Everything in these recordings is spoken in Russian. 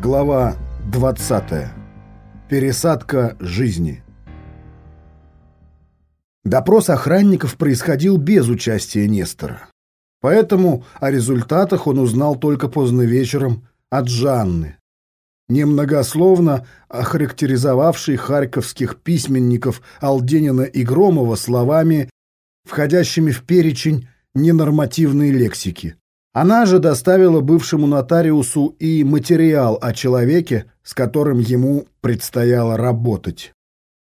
Глава 20. Пересадка жизни. Допрос охранников происходил без участия Нестора. Поэтому о результатах он узнал только поздно вечером от Жанны, немногословно охарактеризовавшей харьковских письменников Алденина и Громова словами, входящими в перечень ненормативной лексики. Она же доставила бывшему нотариусу и материал о человеке, с которым ему предстояло работать.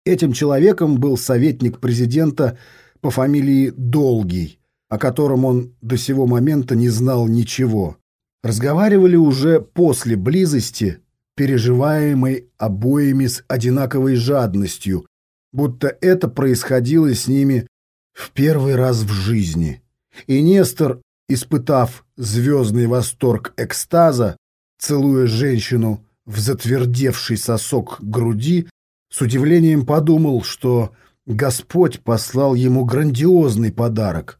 Этим человеком был советник президента по фамилии Долгий, о котором он до сего момента не знал ничего. Разговаривали уже после близости, переживаемой обоими с одинаковой жадностью, будто это происходило с ними в первый раз в жизни. И Нестор испытав звездный восторг экстаза, целуя женщину в затвердевший сосок груди, с удивлением подумал, что Господь послал ему грандиозный подарок,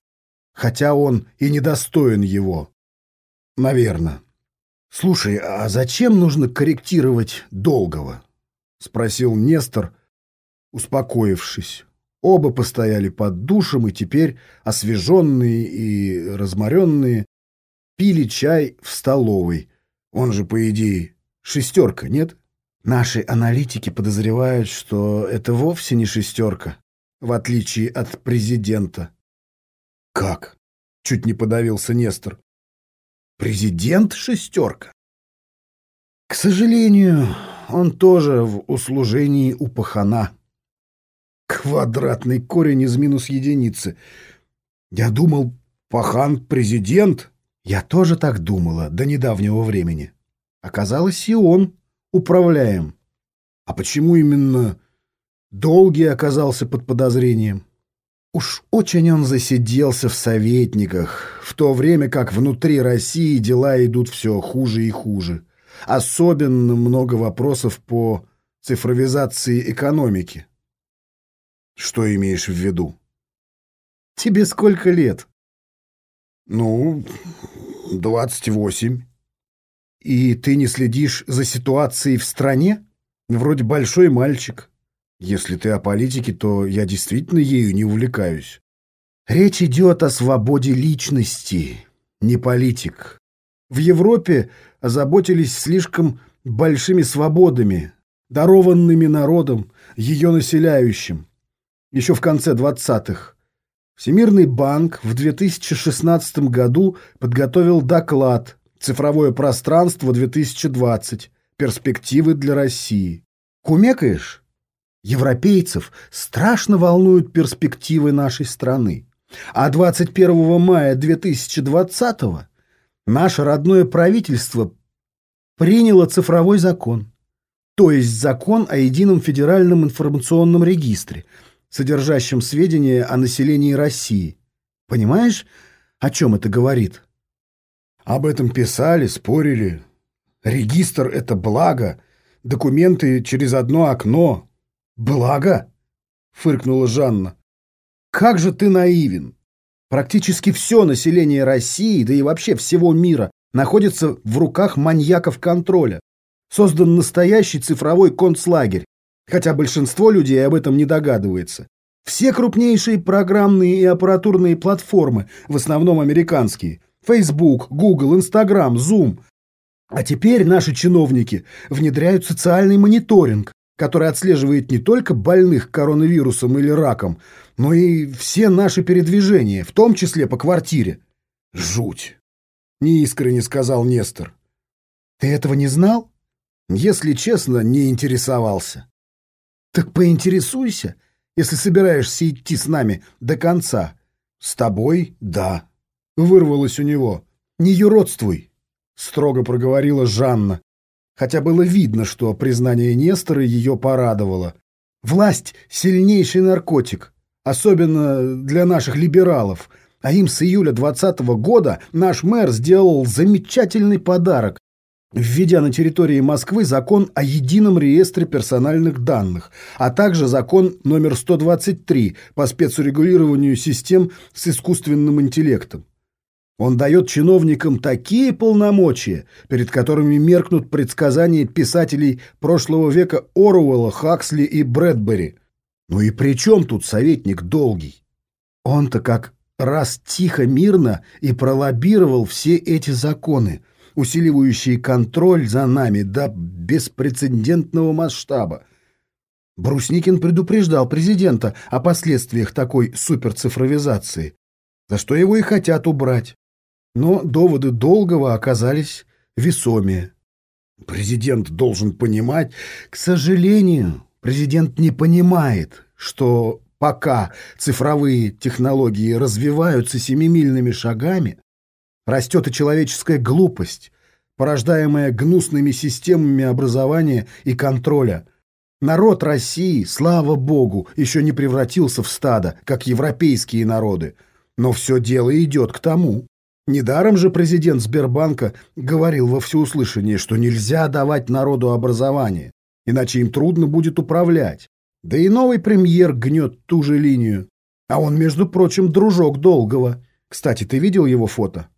хотя он и недостоин его. Наверное. «Слушай, а зачем нужно корректировать долгого?» — спросил Нестор, успокоившись. Оба постояли под душем и теперь, освеженные и разморенные, пили чай в столовой. Он же, по идее, шестерка, нет? Наши аналитики подозревают, что это вовсе не шестерка, в отличие от президента. Как? Чуть не подавился Нестор. Президент шестерка? К сожалению, он тоже в услужении у пахана. Квадратный корень из минус единицы. Я думал, Пахан — президент. Я тоже так думала до недавнего времени. Оказалось, и он управляем. А почему именно Долгий оказался под подозрением? Уж очень он засиделся в советниках, в то время как внутри России дела идут все хуже и хуже. Особенно много вопросов по цифровизации экономики. Что имеешь в виду? Тебе сколько лет? Ну, двадцать восемь. И ты не следишь за ситуацией в стране? Вроде большой мальчик. Если ты о политике, то я действительно ею не увлекаюсь. Речь идет о свободе личности, не политик. В Европе озаботились слишком большими свободами, дарованными народом, ее населяющим еще в конце 20-х. Всемирный банк в 2016 году подготовил доклад «Цифровое пространство 2020. Перспективы для России». Кумекаешь? Европейцев страшно волнуют перспективы нашей страны. А 21 мая 2020 наше родное правительство приняло цифровой закон, то есть закон о едином федеральном информационном регистре – содержащим сведения о населении России. Понимаешь, о чем это говорит? Об этом писали, спорили. Регистр — это благо. Документы через одно окно. Благо? Фыркнула Жанна. Как же ты наивен. Практически все население России, да и вообще всего мира, находится в руках маньяков контроля. Создан настоящий цифровой концлагерь, хотя большинство людей об этом не догадывается. Все крупнейшие программные и аппаратурные платформы, в основном американские, Facebook, Google, Instagram, Zoom. А теперь наши чиновники внедряют социальный мониторинг, который отслеживает не только больных коронавирусом или раком, но и все наши передвижения, в том числе по квартире. Жуть! Неискренне сказал Нестор. Ты этого не знал? Если честно, не интересовался. Так поинтересуйся, если собираешься идти с нами до конца. С тобой — да. Вырвалось у него. Не юродствуй, — строго проговорила Жанна. Хотя было видно, что признание Нестора ее порадовало. Власть — сильнейший наркотик, особенно для наших либералов. А им с июля двадцатого года наш мэр сделал замечательный подарок введя на территории Москвы закон о едином реестре персональных данных, а также закон номер 123 по спецурегулированию систем с искусственным интеллектом. Он дает чиновникам такие полномочия, перед которыми меркнут предсказания писателей прошлого века Оруэлла, Хаксли и Брэдбери. Ну и при чем тут советник Долгий? Он-то как раз тихо, мирно и пролоббировал все эти законы, усиливающие контроль за нами до беспрецедентного масштаба. Брусникин предупреждал президента о последствиях такой суперцифровизации, за что его и хотят убрать. Но доводы Долгого оказались весомее. Президент должен понимать, к сожалению, президент не понимает, что пока цифровые технологии развиваются семимильными шагами, растет и человеческая глупость, порождаемая гнусными системами образования и контроля. Народ России, слава богу, еще не превратился в стадо, как европейские народы, но все дело идет к тому. Недаром же президент Сбербанка говорил во всеуслышание, что нельзя давать народу образование, иначе им трудно будет управлять. Да и новый премьер гнет ту же линию. А он, между прочим, дружок Долгого. Кстати, ты видел его фото?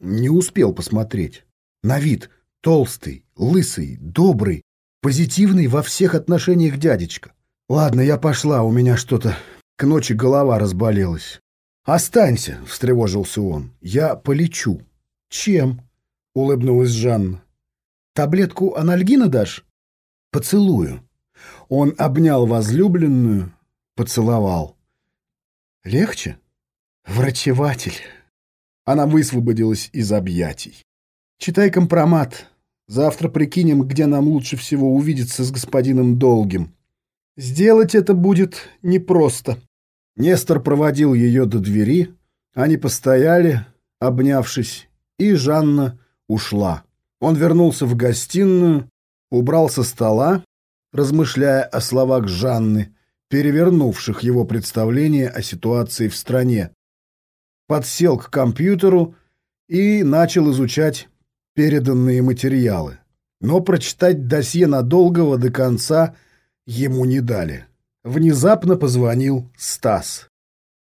Не успел посмотреть. На вид толстый, лысый, добрый, позитивный во всех отношениях дядечка. Ладно, я пошла, у меня что-то к ночи голова разболелась. «Останься», — встревожился он. «Я полечу». «Чем?» — улыбнулась Жанна. «Таблетку анальгина дашь?» «Поцелую». Он обнял возлюбленную, поцеловал. «Легче?» «Врачеватель». Она высвободилась из объятий. «Читай компромат. Завтра прикинем, где нам лучше всего увидеться с господином Долгим. Сделать это будет непросто». Нестор проводил ее до двери, они постояли, обнявшись, и Жанна ушла. Он вернулся в гостиную, убрал со стола, размышляя о словах Жанны, перевернувших его представление о ситуации в стране. Подсел к компьютеру и начал изучать переданные материалы. Но прочитать досье надолгого до конца ему не дали. Внезапно позвонил Стас.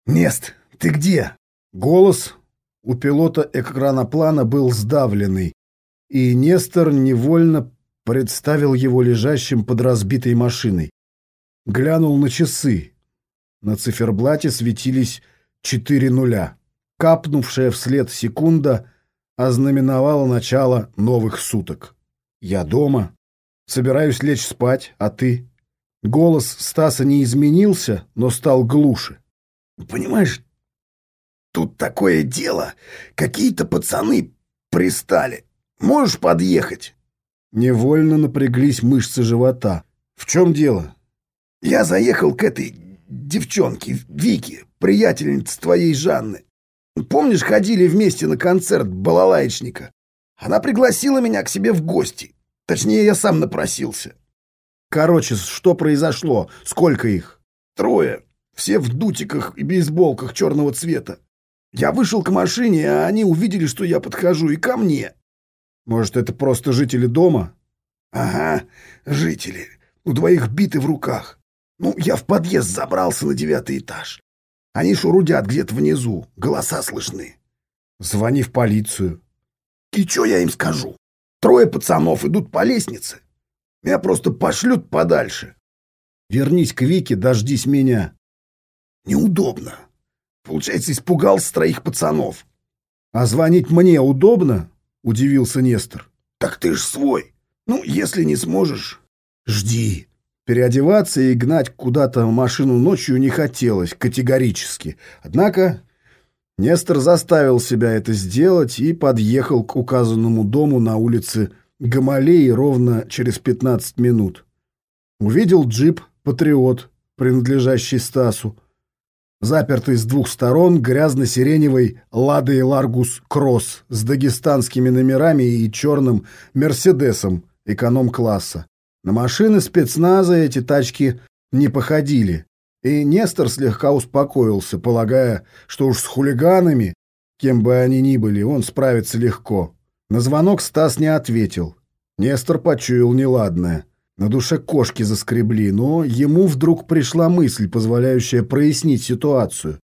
«Нест, ты где?» Голос у пилота экраноплана был сдавленный, и Нестор невольно представил его лежащим под разбитой машиной. Глянул на часы. На циферблате светились четыре нуля. Капнувшая вслед секунда ознаменовала начало новых суток. «Я дома. Собираюсь лечь спать, а ты?» Голос Стаса не изменился, но стал глуше. «Понимаешь, тут такое дело. Какие-то пацаны пристали. Можешь подъехать?» Невольно напряглись мышцы живота. «В чем дело?» «Я заехал к этой девчонке, Вике, приятельнице твоей Жанны. Помнишь, ходили вместе на концерт балалаечника? Она пригласила меня к себе в гости. Точнее, я сам напросился. Короче, что произошло? Сколько их? Трое. Все в дутиках и бейсболках черного цвета. Я вышел к машине, а они увидели, что я подхожу, и ко мне. Может, это просто жители дома? Ага, жители. У двоих биты в руках. Ну, я в подъезд забрался на девятый этаж. Они шурудят где-то внизу, голоса слышны. Звони в полицию. И что я им скажу? Трое пацанов идут по лестнице. Меня просто пошлют подальше. Вернись к Вике, дождись меня. Неудобно. Получается, испугался троих пацанов. А звонить мне удобно? Удивился Нестор. Так ты ж свой. Ну, если не сможешь, жди. Переодеваться и гнать куда-то машину ночью не хотелось категорически. Однако Нестор заставил себя это сделать и подъехал к указанному дому на улице Гамалеи ровно через 15 минут. Увидел джип «Патриот», принадлежащий Стасу, запертый с двух сторон грязно-сиреневой «Ладой Ларгус Кросс» с дагестанскими номерами и черным «Мерседесом» эконом-класса. На машины спецназа эти тачки не походили, и Нестор слегка успокоился, полагая, что уж с хулиганами, кем бы они ни были, он справится легко. На звонок Стас не ответил. Нестор почуял неладное. На душе кошки заскребли, но ему вдруг пришла мысль, позволяющая прояснить ситуацию.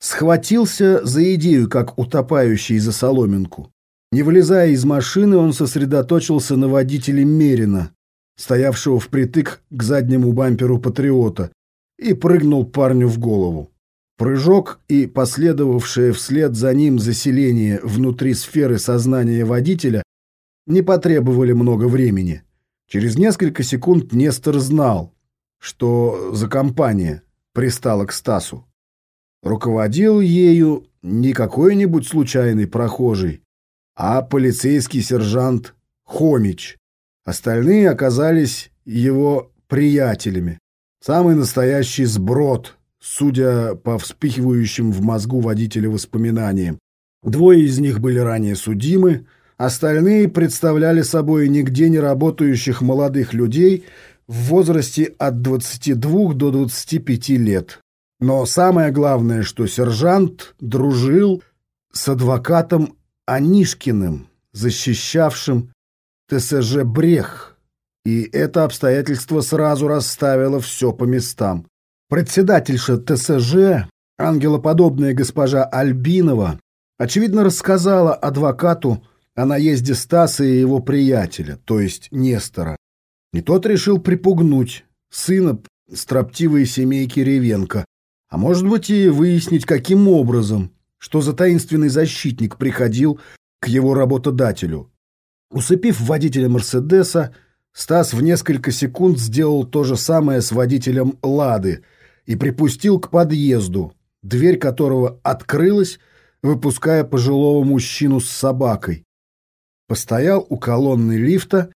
Схватился за идею, как утопающий за соломинку. Не вылезая из машины, он сосредоточился на водителе Мерина, стоявшего впритык к заднему бамперу «Патриота», и прыгнул парню в голову. Прыжок и последовавшее вслед за ним заселение внутри сферы сознания водителя не потребовали много времени. Через несколько секунд Нестор знал, что за компания пристала к Стасу. Руководил ею не какой-нибудь случайный прохожий, а полицейский сержант Хомич. Остальные оказались его приятелями. Самый настоящий сброд, судя по вспихивающим в мозгу водителя воспоминаниям. Двое из них были ранее судимы, остальные представляли собой нигде не работающих молодых людей в возрасте от 22 до 25 лет. Но самое главное, что сержант дружил с адвокатом Анишкиным, защищавшим ТСЖ «Брех», и это обстоятельство сразу расставило все по местам. Председательша ТСЖ, ангелоподобная госпожа Альбинова, очевидно рассказала адвокату о наезде Стаса и его приятеля, то есть Нестора. И тот решил припугнуть сына строптивой семейки Ревенко, а может быть и выяснить, каким образом, что за таинственный защитник приходил к его работодателю. Усыпив водителя «Мерседеса», Стас в несколько секунд сделал то же самое с водителем «Лады» и припустил к подъезду, дверь которого открылась, выпуская пожилого мужчину с собакой. Постоял у колонны лифта,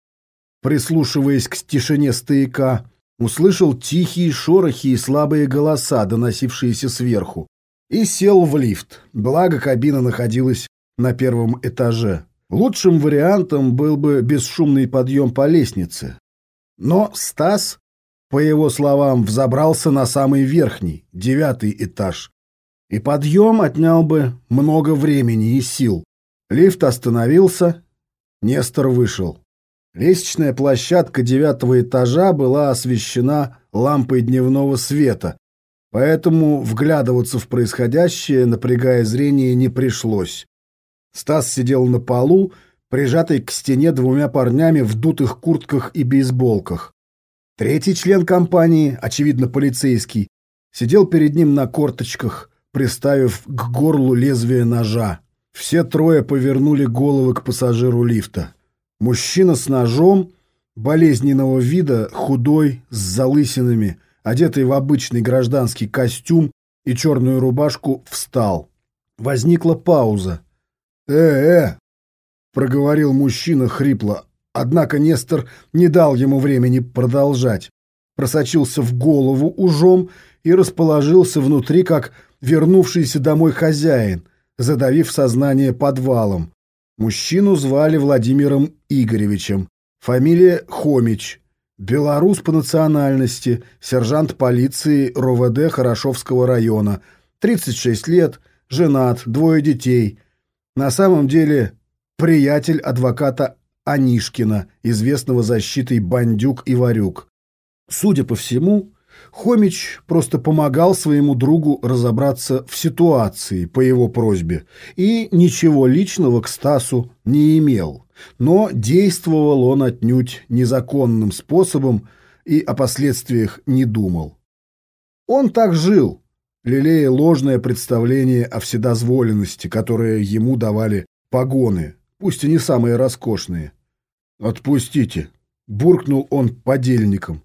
прислушиваясь к тишине стояка, услышал тихие шорохи и слабые голоса, доносившиеся сверху, и сел в лифт, благо кабина находилась на первом этаже. Лучшим вариантом был бы бесшумный подъем по лестнице. Но Стас, по его словам, взобрался на самый верхний, девятый этаж. И подъем отнял бы много времени и сил. Лифт остановился, Нестор вышел. Лестничная площадка девятого этажа была освещена лампой дневного света, поэтому вглядываться в происходящее, напрягая зрение, не пришлось. Стас сидел на полу, прижатый к стене двумя парнями в дутых куртках и бейсболках. Третий член компании, очевидно полицейский, сидел перед ним на корточках, приставив к горлу лезвие ножа. Все трое повернули головы к пассажиру лифта. Мужчина с ножом, болезненного вида, худой, с залысинами, одетый в обычный гражданский костюм и черную рубашку, встал. Возникла пауза. «Э-э!» — проговорил мужчина хрипло. Однако Нестор не дал ему времени продолжать. Просочился в голову ужом и расположился внутри, как вернувшийся домой хозяин, задавив сознание подвалом. Мужчину звали Владимиром Игоревичем. Фамилия Хомич. Белорус по национальности, сержант полиции РОВД Хорошовского района. 36 лет, женат, двое детей. На самом деле приятель адвоката Анишкина, известного защитой Бандюк и Варюк. Судя по всему, Хомич просто помогал своему другу разобраться в ситуации по его просьбе и ничего личного к Стасу не имел. Но действовал он отнюдь незаконным способом и о последствиях не думал. Он так жил, лелея ложное представление о вседозволенности, которое ему давали погоны, пусть и не самые роскошные. «Отпустите!» — буркнул он подельником.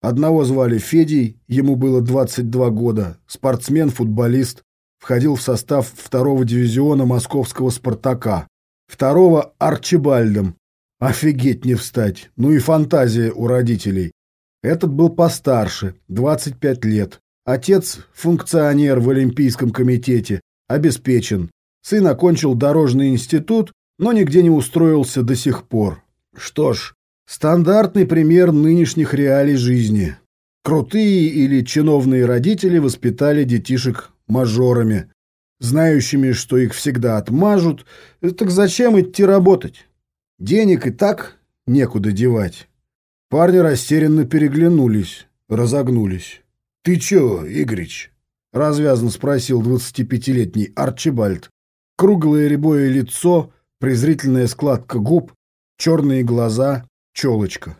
Одного звали Федей, ему было 22 года, спортсмен, футболист, входил в состав второго дивизиона московского «Спартака». Второго — Арчибальдом. Офигеть не встать, ну и фантазия у родителей. Этот был постарше, 25 лет. Отец – функционер в Олимпийском комитете, обеспечен. Сын окончил дорожный институт, но нигде не устроился до сих пор. Что ж, Стандартный пример нынешних реалий жизни. Крутые или чиновные родители воспитали детишек мажорами, знающими, что их всегда отмажут. Так зачем идти работать? Денег и так некуда девать. Парни растерянно переглянулись, разогнулись. «Ты чё, Игорич?» — развязно спросил 25-летний Арчибальд. Круглое рябое лицо, презрительная складка губ, черные глаза, челочка.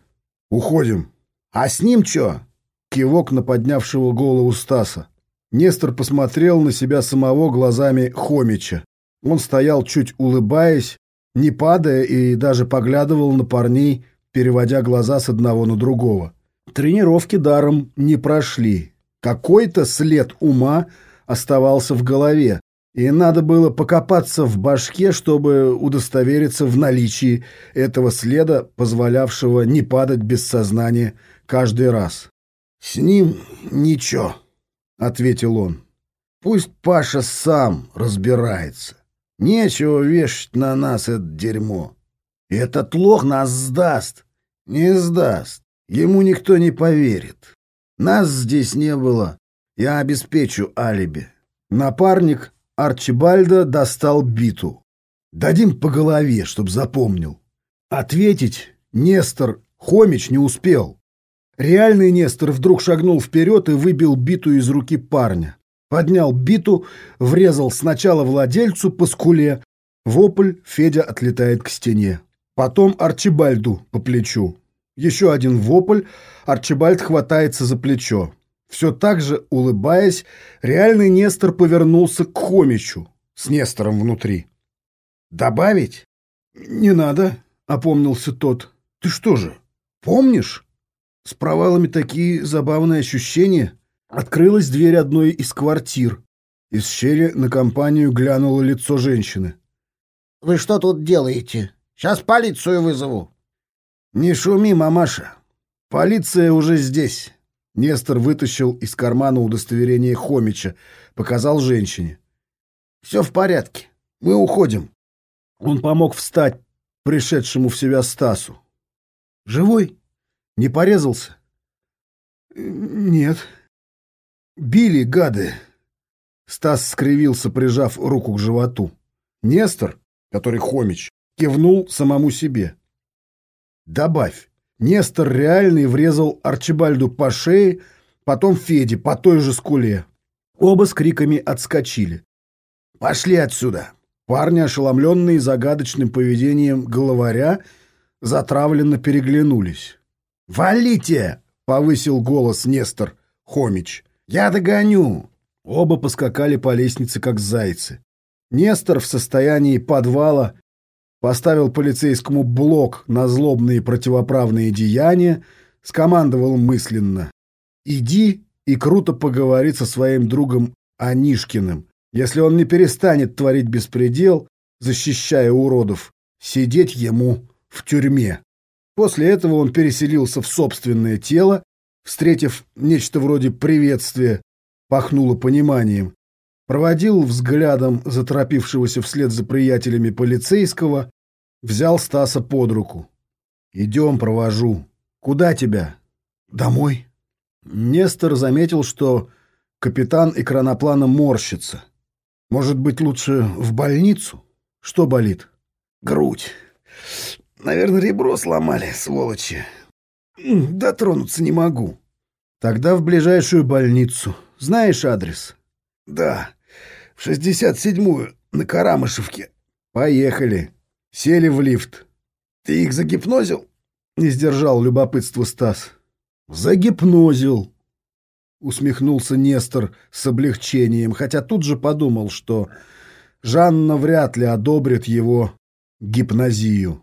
«Уходим». «А с ним чё?» Кивок на поднявшего голову Стаса. Нестор посмотрел на себя самого глазами Хомича. Он стоял, чуть улыбаясь, не падая и даже поглядывал на парней, переводя глаза с одного на другого. Тренировки даром не прошли. Какой-то след ума оставался в голове, и надо было покопаться в башке, чтобы удостовериться в наличии этого следа, позволявшего не падать без сознания каждый раз. «С ним ничего», — ответил он. «Пусть Паша сам разбирается. Нечего вешать на нас это дерьмо. Этот лох нас сдаст. Не сдаст. Ему никто не поверит. Нас здесь не было. Я обеспечу алиби». Напарник Арчибальда достал биту. «Дадим по голове, чтоб запомнил». Ответить Нестор Хомич не успел. Реальный Нестор вдруг шагнул вперед и выбил биту из руки парня. Поднял биту, врезал сначала владельцу по скуле. Вопль, Федя отлетает к стене. Потом Арчибальду по плечу. Еще один вопль, Арчибальд хватается за плечо. Все так же, улыбаясь, реальный Нестор повернулся к Хомичу с Нестором внутри. «Добавить?» «Не надо», — опомнился тот. «Ты что же, помнишь?» С провалами такие забавные ощущения. Открылась дверь одной из квартир. Из щели на компанию глянуло лицо женщины. «Вы что тут делаете? Сейчас полицию вызову». «Не шуми, мамаша. Полиция уже здесь». Нестор вытащил из кармана удостоверение Хомича, показал женщине. «Все в порядке. Мы уходим». Он помог встать пришедшему в себя Стасу. «Живой? Не порезался?» «Нет». «Били, гады!» Стас скривился, прижав руку к животу. Нестор, который Хомич, кивнул самому себе. «Добавь». Нестор реальный врезал Арчибальду по шее, потом Феде по той же скуле. Оба с криками отскочили. «Пошли отсюда!» Парни, ошеломленные загадочным поведением головаря, затравленно переглянулись. «Валите!» — повысил голос Нестор Хомич. «Я догоню!» Оба поскакали по лестнице, как зайцы. Нестор в состоянии подвала поставил полицейскому блок на злобные противоправные деяния, скомандовал мысленно. «Иди и круто поговори со своим другом Анишкиным. Если он не перестанет творить беспредел, защищая уродов, сидеть ему в тюрьме». После этого он переселился в собственное тело, встретив нечто вроде приветствия, пахнуло пониманием, проводил взглядом заторопившегося вслед за приятелями полицейского, взял Стаса под руку. «Идем, провожу. Куда тебя?» «Домой». Нестор заметил, что капитан экраноплана морщится. «Может быть, лучше в больницу? Что болит?» «Грудь. Наверное, ребро сломали, сволочи. Дотронуться не могу». «Тогда в ближайшую больницу. Знаешь адрес?» «Да, шестьдесят седьмую, на Карамышевке». «Поехали». Сели в лифт. «Ты их загипнозил?» — не сдержал любопытство Стас. «Загипнозил», — усмехнулся Нестор с облегчением, хотя тут же подумал, что Жанна вряд ли одобрит его гипнозию.